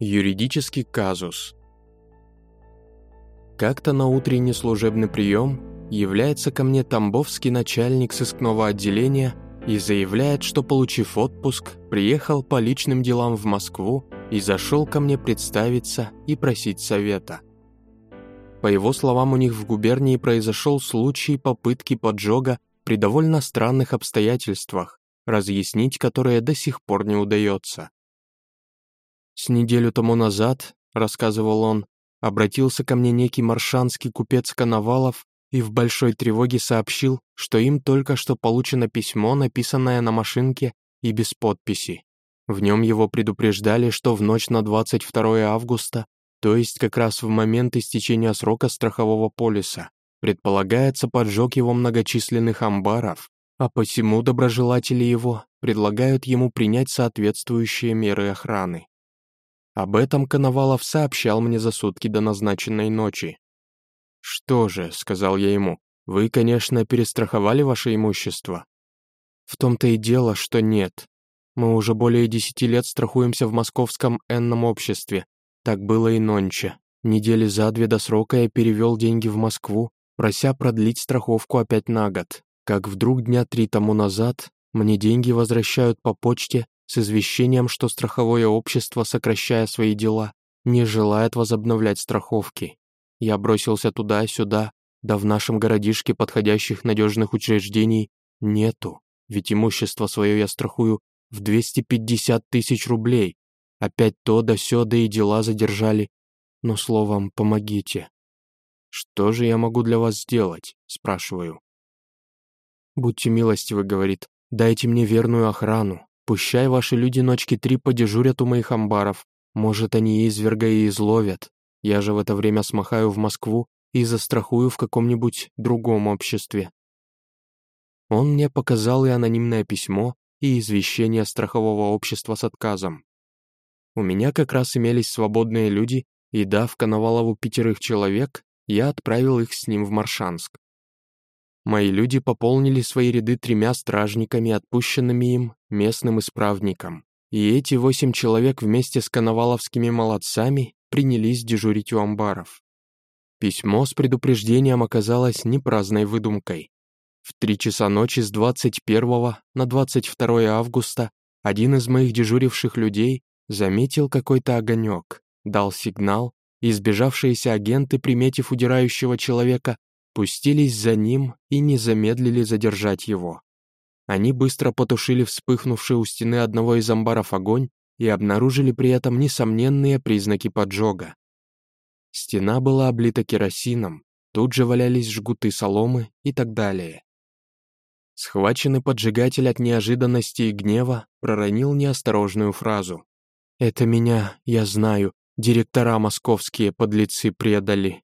Юридический казус. Как-то на утренний служебный прием является ко мне тамбовский начальник сыскного отделения и заявляет, что, получив отпуск, приехал по личным делам в Москву и зашел ко мне представиться и просить совета. По его словам, у них в губернии произошел случай попытки поджога при довольно странных обстоятельствах, разъяснить которые до сих пор не удается. С неделю тому назад, рассказывал он, обратился ко мне некий маршанский купец Коновалов и в большой тревоге сообщил, что им только что получено письмо, написанное на машинке и без подписи. В нем его предупреждали, что в ночь на 22 августа, то есть как раз в момент истечения срока страхового полиса, предполагается поджог его многочисленных амбаров, а посему доброжелатели его предлагают ему принять соответствующие меры охраны. Об этом Коновалов сообщал мне за сутки до назначенной ночи. «Что же», — сказал я ему, — «вы, конечно, перестраховали ваше имущество». «В том-то и дело, что нет. Мы уже более десяти лет страхуемся в московском энном обществе. Так было и нонче. Недели за две до срока я перевел деньги в Москву, прося продлить страховку опять на год. Как вдруг дня три тому назад мне деньги возвращают по почте с извещением, что страховое общество, сокращая свои дела, не желает возобновлять страховки. Я бросился туда-сюда, да в нашем городишке подходящих надежных учреждений нету, ведь имущество свое я страхую в 250 тысяч рублей. Опять то да сё, да и дела задержали. Но словом, помогите. «Что же я могу для вас сделать?» – спрашиваю. «Будьте милостивы», – говорит, – «дайте мне верную охрану, Пущай ваши люди ночки три подежурят у моих амбаров. Может, они изверга и изловят. Я же в это время смахаю в Москву и застрахую в каком-нибудь другом обществе. Он мне показал и анонимное письмо, и извещение страхового общества с отказом. У меня как раз имелись свободные люди, и дав Коновалову пятерых человек, я отправил их с ним в Маршанск. Мои люди пополнили свои ряды тремя стражниками, отпущенными им местным исправником. И эти восемь человек вместе с коноваловскими молодцами принялись дежурить у амбаров. Письмо с предупреждением оказалось не праздной выдумкой. В три часа ночи с 21 на 22 августа один из моих дежуривших людей заметил какой-то огонек, дал сигнал, и сбежавшиеся агенты, приметив удирающего человека, пустились за ним и не замедлили задержать его. Они быстро потушили вспыхнувший у стены одного из амбаров огонь и обнаружили при этом несомненные признаки поджога. Стена была облита керосином, тут же валялись жгуты соломы и так далее. Схваченный поджигатель от неожиданности и гнева проронил неосторожную фразу. «Это меня, я знаю, директора московские подлецы предали».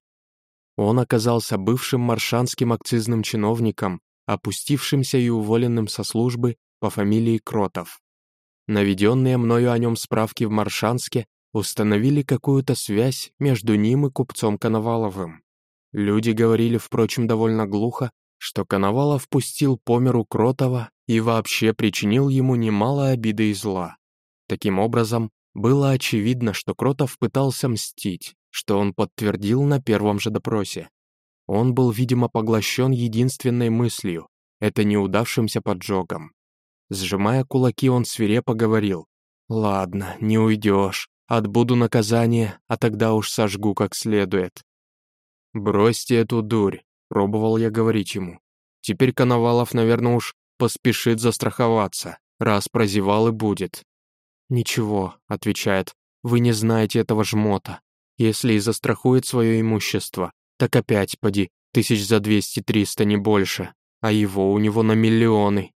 Он оказался бывшим маршанским акцизным чиновником, опустившимся и уволенным со службы по фамилии Кротов. Наведенные мною о нем справки в Маршанске установили какую-то связь между ним и купцом Коноваловым. Люди говорили, впрочем, довольно глухо, что Коновалов пустил по миру Кротова и вообще причинил ему немало обиды и зла. Таким образом, было очевидно, что Кротов пытался мстить, что он подтвердил на первом же допросе. Он был, видимо, поглощен единственной мыслью — это неудавшимся поджогом. Сжимая кулаки, он свирепо говорил, «Ладно, не уйдешь, отбуду наказание, а тогда уж сожгу как следует». «Бросьте эту дурь», — пробовал я говорить ему. «Теперь Коновалов, наверное, уж поспешит застраховаться, раз прозевал и будет». «Ничего», — отвечает, — «вы не знаете этого жмота. Если и застрахует свое имущество, так опять, поди, тысяч за двести-триста, не больше, а его у него на миллионы.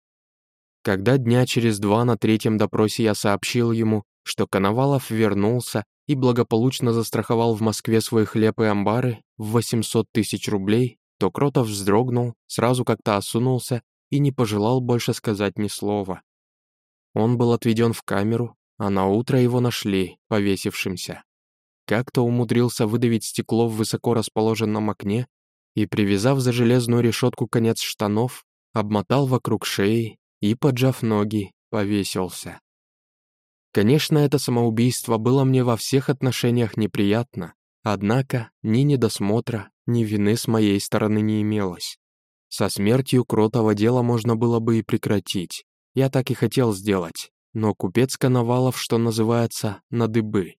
Когда дня через два на третьем допросе я сообщил ему, что Коновалов вернулся и благополучно застраховал в Москве свой хлеб и амбары в 800 тысяч рублей, то Кротов вздрогнул, сразу как-то осунулся и не пожелал больше сказать ни слова. Он был отведен в камеру, а на утро его нашли, повесившимся. Как-то умудрился выдавить стекло в высоко расположенном окне и, привязав за железную решетку конец штанов, обмотал вокруг шеи и, поджав ноги, повесился. Конечно, это самоубийство было мне во всех отношениях неприятно, однако ни недосмотра, ни вины с моей стороны не имелось. Со смертью Кротова дело можно было бы и прекратить. Я так и хотел сделать, но купец Коновалов, что называется, на дыбы.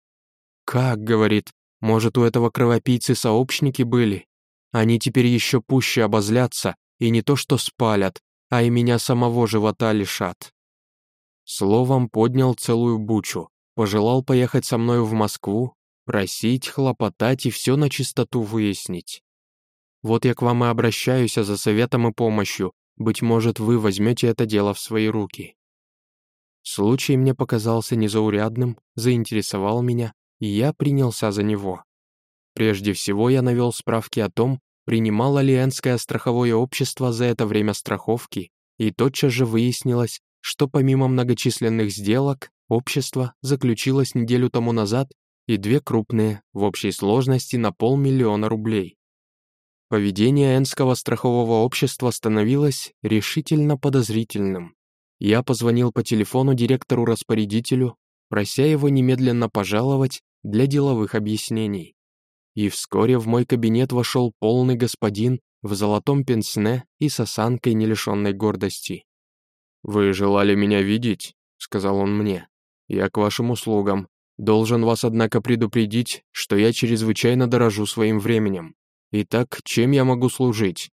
«Как?» — говорит, «может, у этого кровопийцы сообщники были? Они теперь еще пуще обозлятся и не то что спалят, а и меня самого живота лишат». Словом, поднял целую бучу, пожелал поехать со мною в Москву, просить, хлопотать и все на чистоту выяснить. Вот я к вам и обращаюсь за советом и помощью, быть может, вы возьмете это дело в свои руки. Случай мне показался незаурядным, заинтересовал меня, и я принялся за него. Прежде всего я навел справки о том, принимало ли Энское страховое общество за это время страховки, и тотчас же выяснилось, что помимо многочисленных сделок, общество заключило с неделю тому назад и две крупные, в общей сложности на полмиллиона рублей. Поведение Энского страхового общества становилось решительно подозрительным. Я позвонил по телефону директору-распорядителю, прося его немедленно пожаловать для деловых объяснений. И вскоре в мой кабинет вошел полный господин в золотом пенсне и с осанкой, не лишенной гордости. «Вы желали меня видеть?» — сказал он мне. «Я к вашим услугам. Должен вас, однако, предупредить, что я чрезвычайно дорожу своим временем. Итак, чем я могу служить?»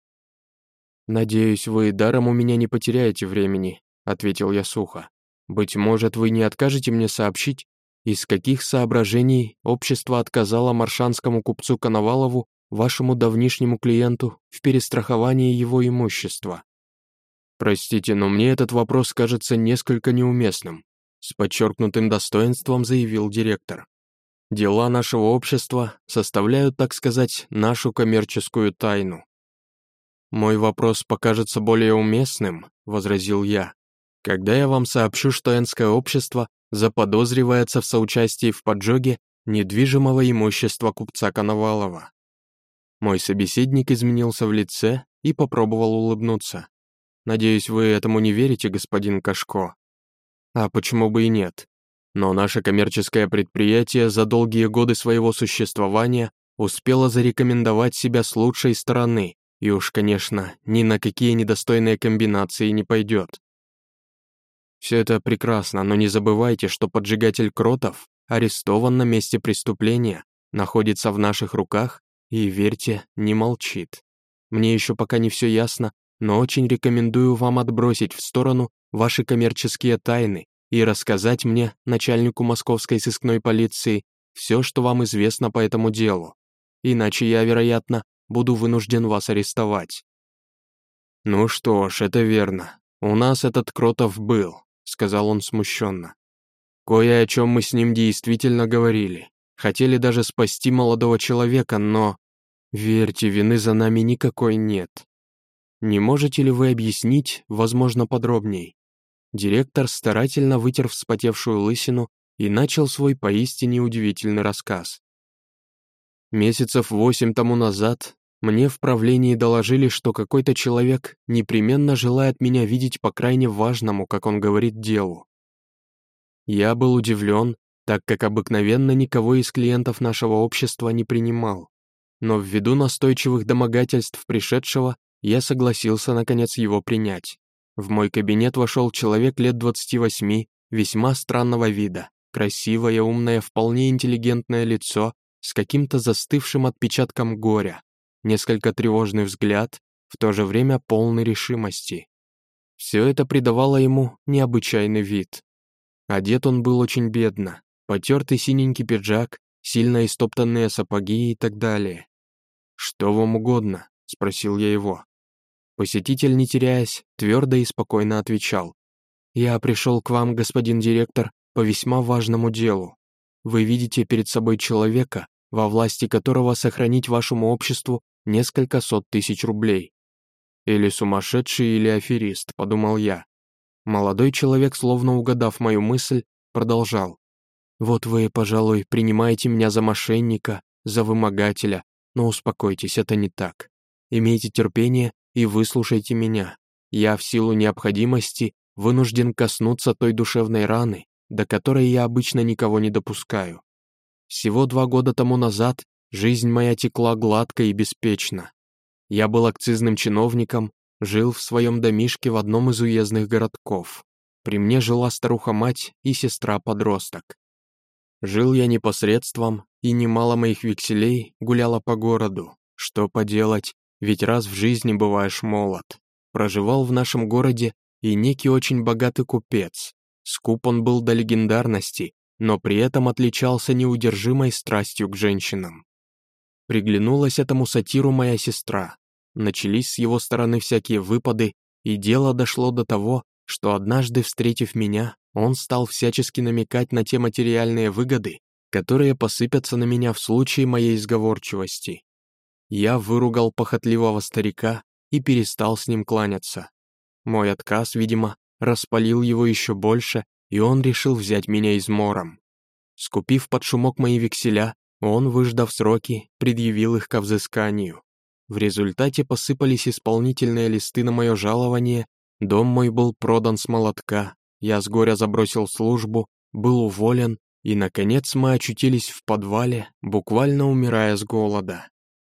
«Надеюсь, вы даром у меня не потеряете времени», — ответил я сухо. «Быть может, вы не откажете мне сообщить, из каких соображений общество отказало маршанскому купцу Коновалову, вашему давнишнему клиенту, в перестраховании его имущества?» «Простите, но мне этот вопрос кажется несколько неуместным», с подчеркнутым достоинством заявил директор. «Дела нашего общества составляют, так сказать, нашу коммерческую тайну». «Мой вопрос покажется более уместным», — возразил я, «когда я вам сообщу, что Энское общество заподозривается в соучастии в поджоге недвижимого имущества купца Коновалова». Мой собеседник изменился в лице и попробовал улыбнуться. Надеюсь, вы этому не верите, господин Кашко? А почему бы и нет? Но наше коммерческое предприятие за долгие годы своего существования успело зарекомендовать себя с лучшей стороны, и уж, конечно, ни на какие недостойные комбинации не пойдет. Все это прекрасно, но не забывайте, что поджигатель Кротов арестован на месте преступления, находится в наших руках и, верьте, не молчит. Мне еще пока не все ясно, но очень рекомендую вам отбросить в сторону ваши коммерческие тайны и рассказать мне, начальнику московской сыскной полиции, все, что вам известно по этому делу. Иначе я, вероятно, буду вынужден вас арестовать». «Ну что ж, это верно. У нас этот Кротов был», — сказал он смущенно. «Кое о чем мы с ним действительно говорили. Хотели даже спасти молодого человека, но... Верьте, вины за нами никакой нет. Не можете ли вы объяснить, возможно, подробней? Директор старательно вытер вспотевшую лысину и начал свой поистине удивительный рассказ. Месяцев восемь тому назад мне в правлении доложили, что какой-то человек непременно желает меня видеть по крайне важному, как он говорит, делу. Я был удивлен, так как обыкновенно никого из клиентов нашего общества не принимал. Но ввиду настойчивых домогательств пришедшего, я согласился, наконец, его принять. В мой кабинет вошел человек лет 28, весьма странного вида, красивое, умное, вполне интеллигентное лицо с каким-то застывшим отпечатком горя, несколько тревожный взгляд, в то же время полной решимости. Все это придавало ему необычайный вид. Одет он был очень бедно, потертый синенький пиджак, сильно истоптанные сапоги и так далее. «Что вам угодно?» — спросил я его. Посетитель, не теряясь, твердо и спокойно отвечал. «Я пришел к вам, господин директор, по весьма важному делу. Вы видите перед собой человека, во власти которого сохранить вашему обществу несколько сот тысяч рублей. Или сумасшедший, или аферист, подумал я. Молодой человек, словно угадав мою мысль, продолжал. «Вот вы, пожалуй, принимаете меня за мошенника, за вымогателя, но успокойтесь, это не так. Имейте терпение и выслушайте меня. Я в силу необходимости вынужден коснуться той душевной раны, до которой я обычно никого не допускаю. Всего два года тому назад жизнь моя текла гладко и беспечно. Я был акцизным чиновником, жил в своем домишке в одном из уездных городков. При мне жила старуха-мать и сестра-подросток. Жил я непосредством, и немало моих векселей гуляло по городу. Что поделать, ведь раз в жизни бываешь молод. Проживал в нашем городе и некий очень богатый купец. Скуп он был до легендарности, но при этом отличался неудержимой страстью к женщинам. Приглянулась этому сатиру моя сестра. Начались с его стороны всякие выпады, и дело дошло до того, что однажды, встретив меня, он стал всячески намекать на те материальные выгоды, которые посыпятся на меня в случае моей изговорчивости. Я выругал похотливого старика и перестал с ним кланяться. Мой отказ, видимо, распалил его еще больше, и он решил взять меня измором. Скупив под шумок мои векселя, он, выждав сроки, предъявил их ко взысканию. В результате посыпались исполнительные листы на мое жалование, дом мой был продан с молотка, я с горя забросил службу, был уволен, и, наконец, мы очутились в подвале, буквально умирая с голода.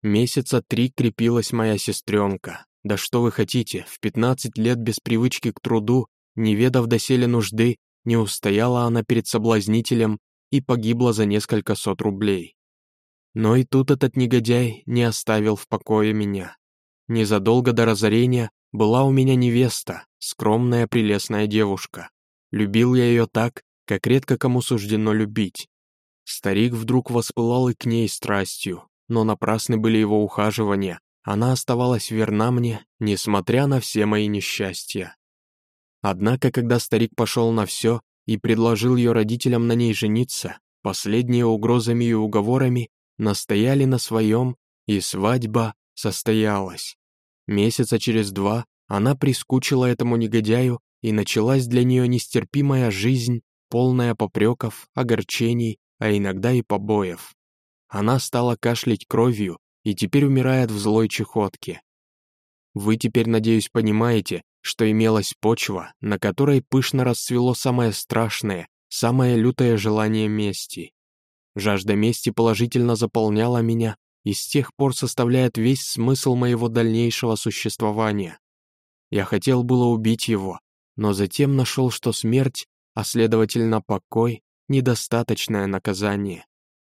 Месяца три крепилась моя сестренка. Да что вы хотите, в 15 лет без привычки к труду, не ведав доселе нужды, не устояла она перед соблазнителем и погибла за несколько сот рублей. Но и тут этот негодяй не оставил в покое меня. Незадолго до разорения была у меня невеста, скромная прелестная девушка. Любил я ее так, как редко кому суждено любить. Старик вдруг воспылал и к ней страстью, но напрасны были его ухаживания, она оставалась верна мне, несмотря на все мои несчастья. Однако, когда старик пошел на все и предложил ее родителям на ней жениться, последние угрозами и уговорами настояли на своем, и свадьба состоялась. Месяца через два она прискучила этому негодяю, и началась для нее нестерпимая жизнь, полная попреков, огорчений, а иногда и побоев. Она стала кашлять кровью и теперь умирает в злой чехотке. Вы теперь, надеюсь, понимаете, что имелась почва, на которой пышно расцвело самое страшное, самое лютое желание мести. Жажда мести положительно заполняла меня и с тех пор составляет весь смысл моего дальнейшего существования. Я хотел было убить его, но затем нашел, что смерть, а следовательно покой, недостаточное наказание.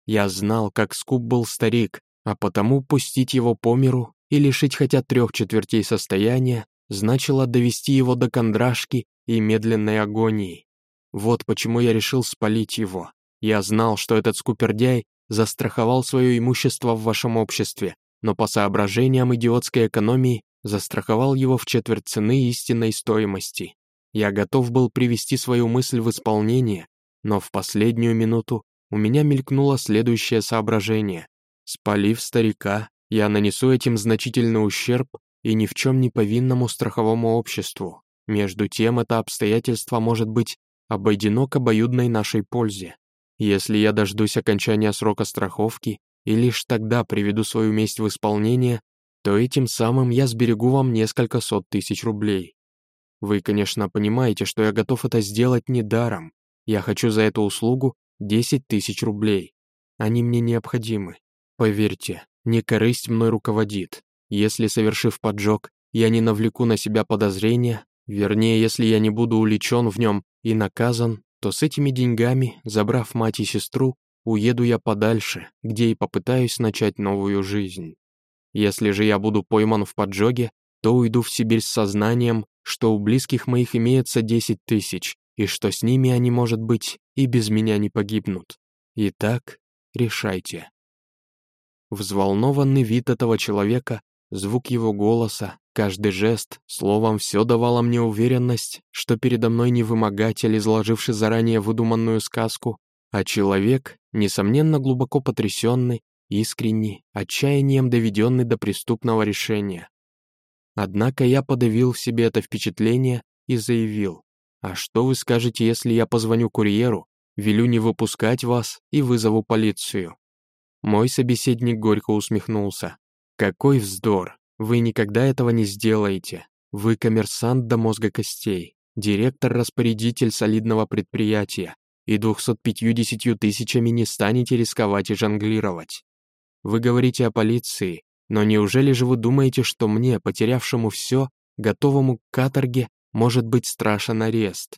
Я знал, как скуп был старик, а потому пустить его по миру и лишить хотя трех четвертей состояния значило довести его до кондрашки и медленной агонии. Вот почему я решил спалить его. Я знал, что этот скупердяй застраховал свое имущество в вашем обществе, но по соображениям идиотской экономии застраховал его в четверть цены истинной стоимости. Я готов был привести свою мысль в исполнение, но в последнюю минуту у меня мелькнуло следующее соображение. Спалив старика, я нанесу этим значительный ущерб и ни в чем не повинному страховому обществу. Между тем, это обстоятельство может быть обойдено к обоюдной нашей пользе. Если я дождусь окончания срока страховки и лишь тогда приведу свою месть в исполнение, то этим самым я сберегу вам несколько сот тысяч рублей. Вы, конечно, понимаете, что я готов это сделать недаром. Я хочу за эту услугу 10 тысяч рублей. Они мне необходимы. Поверьте, не корысть мной руководит. Если, совершив поджог, я не навлеку на себя подозрения, вернее, если я не буду уличен в нем и наказан, то с этими деньгами, забрав мать и сестру, уеду я подальше, где и попытаюсь начать новую жизнь. Если же я буду пойман в поджоге, то уйду в Сибирь с сознанием, что у близких моих имеется 10 тысяч, и что с ними они, может быть, и без меня не погибнут. Итак, решайте. Взволнованный вид этого человека, звук его голоса, каждый жест, словом, все давало мне уверенность, что передо мной не вымогатель, изложивший заранее выдуманную сказку, а человек, несомненно, глубоко потрясенный, искренний, отчаянием доведенный до преступного решения. Однако я подавил в себе это впечатление и заявил, «А что вы скажете, если я позвоню курьеру, велю не выпускать вас и вызову полицию?» Мой собеседник горько усмехнулся. «Какой вздор! Вы никогда этого не сделаете. Вы коммерсант до мозга костей, директор-распорядитель солидного предприятия, и 250 тысячами не станете рисковать и жонглировать. Вы говорите о полиции, но неужели же вы думаете, что мне, потерявшему все, готовому к каторге, может быть страшен арест?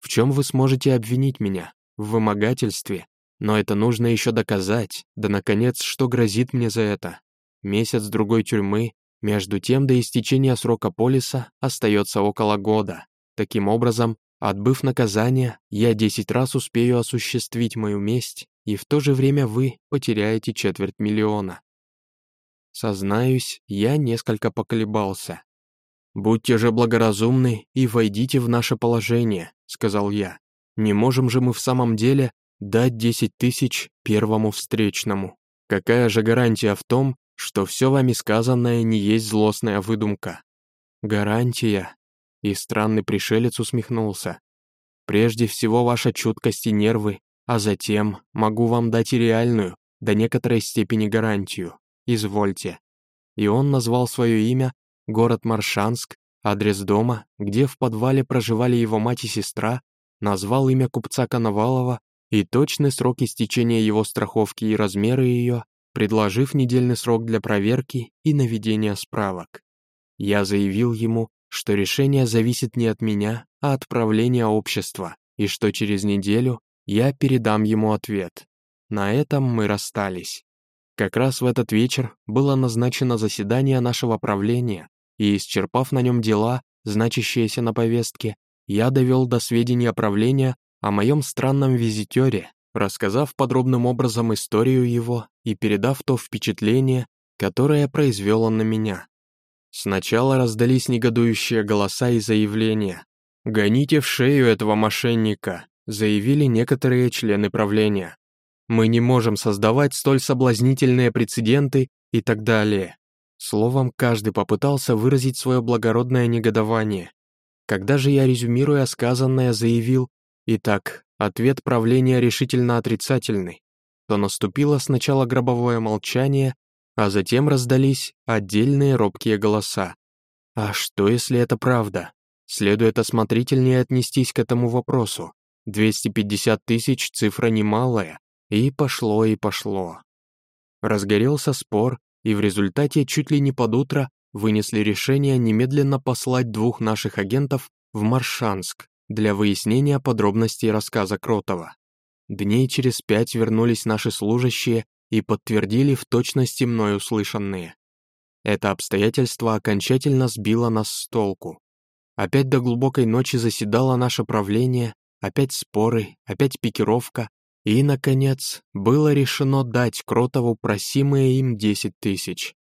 В чем вы сможете обвинить меня? В вымогательстве? Но это нужно еще доказать, да, наконец, что грозит мне за это? Месяц-другой тюрьмы, между тем до истечения срока полиса остается около года. Таким образом, отбыв наказание, я десять раз успею осуществить мою месть, и в то же время вы потеряете четверть миллиона. Сознаюсь, я несколько поколебался. «Будьте же благоразумны и войдите в наше положение», — сказал я. «Не можем же мы в самом деле дать десять тысяч первому встречному. Какая же гарантия в том, что все вами сказанное не есть злостная выдумка. Гарантия. И странный пришелец усмехнулся. Прежде всего ваша чуткость и нервы, а затем могу вам дать и реальную, до некоторой степени гарантию. Извольте. И он назвал свое имя, город Маршанск, адрес дома, где в подвале проживали его мать и сестра, назвал имя купца Коновалова и точный срок истечения его страховки и размеры ее, предложив недельный срок для проверки и наведения справок. Я заявил ему, что решение зависит не от меня, а от правления общества, и что через неделю я передам ему ответ. На этом мы расстались. Как раз в этот вечер было назначено заседание нашего правления, и, исчерпав на нем дела, значащиеся на повестке, я довел до сведения правления о моем странном визитере, рассказав подробным образом историю его и передав то впечатление, которое произвел он на меня. Сначала раздались негодующие голоса и заявления. «Гоните в шею этого мошенника», заявили некоторые члены правления. «Мы не можем создавать столь соблазнительные прецеденты» и так далее. Словом, каждый попытался выразить свое благородное негодование. Когда же я, резюмируя сказанное, заявил, «Итак, ответ правления решительно отрицательный, то наступило сначала гробовое молчание, а затем раздались отдельные робкие голоса. А что, если это правда? Следует осмотрительнее отнестись к этому вопросу. 250 тысяч — цифра немалая, и пошло, и пошло. Разгорелся спор, и в результате чуть ли не под утро вынесли решение немедленно послать двух наших агентов в Маршанск, для выяснения подробностей рассказа Кротова. Дней через пять вернулись наши служащие и подтвердили в точности мной услышанные. Это обстоятельство окончательно сбило нас с толку. Опять до глубокой ночи заседало наше правление, опять споры, опять пикировка, и, наконец, было решено дать Кротову просимые им 10 тысяч.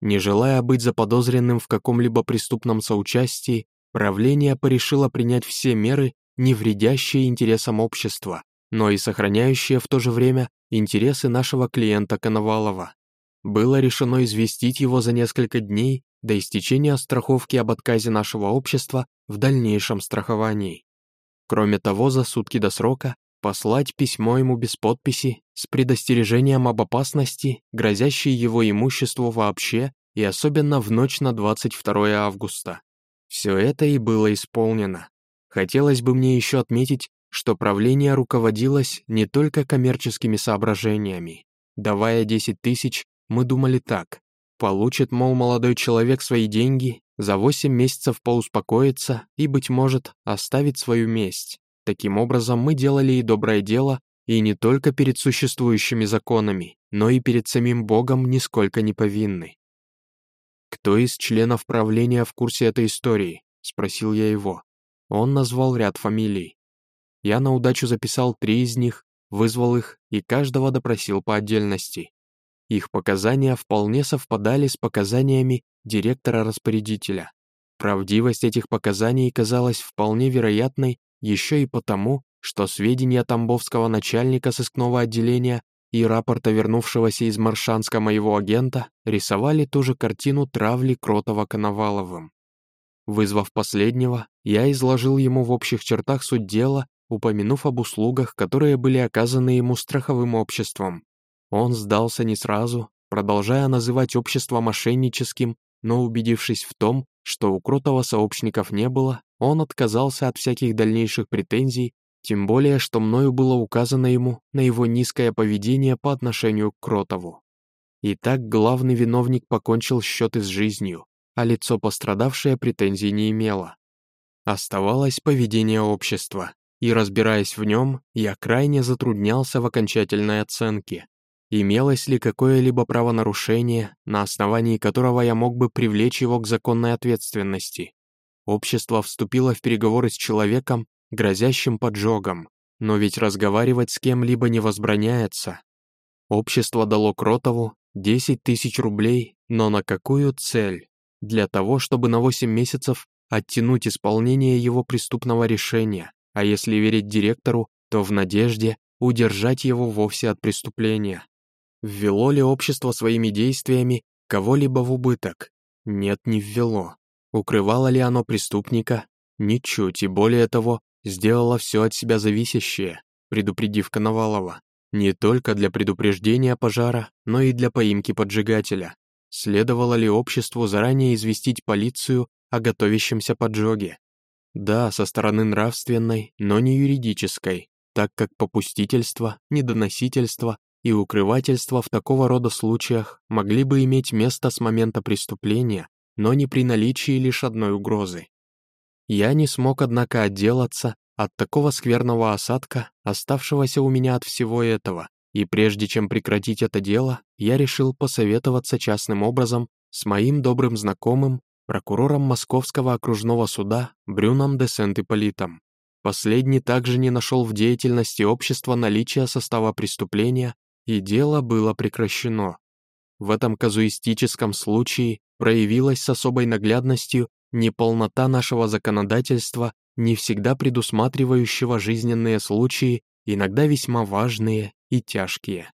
Не желая быть заподозренным в каком-либо преступном соучастии, Правление порешило принять все меры, не вредящие интересам общества, но и сохраняющие в то же время интересы нашего клиента Коновалова. Было решено известить его за несколько дней до истечения страховки об отказе нашего общества в дальнейшем страховании. Кроме того, за сутки до срока послать письмо ему без подписи с предостережением об опасности, грозящей его имуществу вообще и особенно в ночь на 22 августа. Все это и было исполнено. Хотелось бы мне еще отметить, что правление руководилось не только коммерческими соображениями. Давая 10 тысяч, мы думали так. Получит, мол, молодой человек свои деньги, за 8 месяцев поуспокоится и, быть может, оставить свою месть. Таким образом, мы делали и доброе дело, и не только перед существующими законами, но и перед самим Богом нисколько не повинны. «Кто из членов правления в курсе этой истории?» — спросил я его. Он назвал ряд фамилий. Я на удачу записал три из них, вызвал их и каждого допросил по отдельности. Их показания вполне совпадали с показаниями директора-распорядителя. Правдивость этих показаний казалась вполне вероятной еще и потому, что сведения тамбовского начальника сыскного отделения и рапорта вернувшегося из Маршанска моего агента рисовали ту же картину травли Кротова-Коноваловым. Вызвав последнего, я изложил ему в общих чертах суть дела, упомянув об услугах, которые были оказаны ему страховым обществом. Он сдался не сразу, продолжая называть общество мошенническим, но убедившись в том, что у Кротова сообщников не было, он отказался от всяких дальнейших претензий Тем более, что мною было указано ему на его низкое поведение по отношению к Кротову. Итак, главный виновник покончил счеты с жизнью, а лицо пострадавшее претензий не имело. Оставалось поведение общества, и, разбираясь в нем, я крайне затруднялся в окончательной оценке. Имелось ли какое-либо правонарушение, на основании которого я мог бы привлечь его к законной ответственности? Общество вступило в переговоры с человеком, грозящим поджогом, но ведь разговаривать с кем-либо не возбраняется. Общество дало Кротову 10 тысяч рублей, но на какую цель? Для того, чтобы на 8 месяцев оттянуть исполнение его преступного решения, а если верить директору, то в надежде удержать его вовсе от преступления. Ввело ли общество своими действиями кого-либо в убыток? Нет, не ввело. Укрывало ли оно преступника? Ничуть, и более того, сделало все от себя зависящее, предупредив Коновалова. Не только для предупреждения пожара, но и для поимки поджигателя. Следовало ли обществу заранее известить полицию о готовящемся поджоге? Да, со стороны нравственной, но не юридической, так как попустительство, недоносительство и укрывательство в такого рода случаях могли бы иметь место с момента преступления, но не при наличии лишь одной угрозы. Я не смог, однако, отделаться от такого скверного осадка, оставшегося у меня от всего этого, и прежде чем прекратить это дело, я решил посоветоваться частным образом с моим добрым знакомым, прокурором Московского окружного суда Брюном де Сент-Ипполитом. Последний также не нашел в деятельности общества наличия состава преступления, и дело было прекращено. В этом казуистическом случае проявилась с особой наглядностью неполнота нашего законодательства не всегда предусматривающего жизненные случаи, иногда весьма важные и тяжкие.